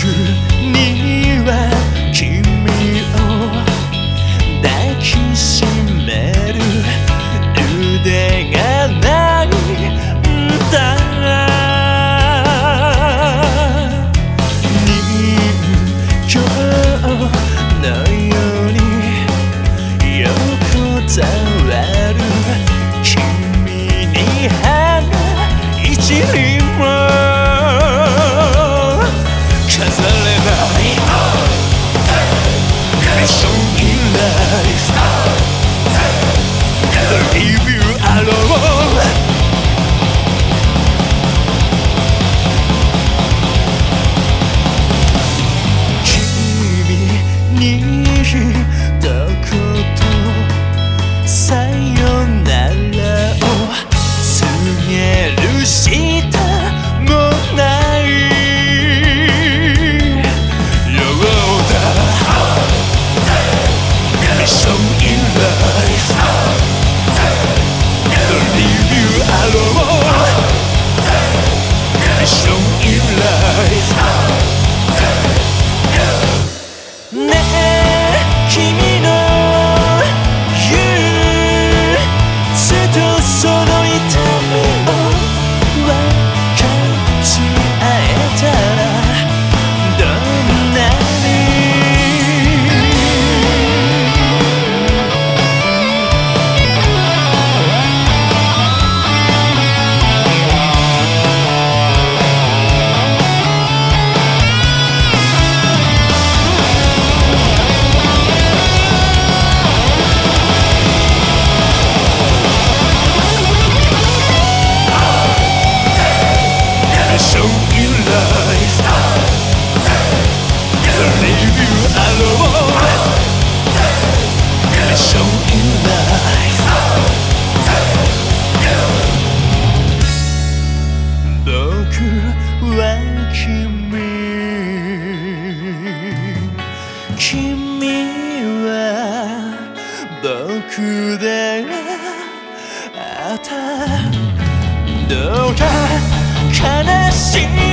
Good. she は君君は僕であった。どうか悲しい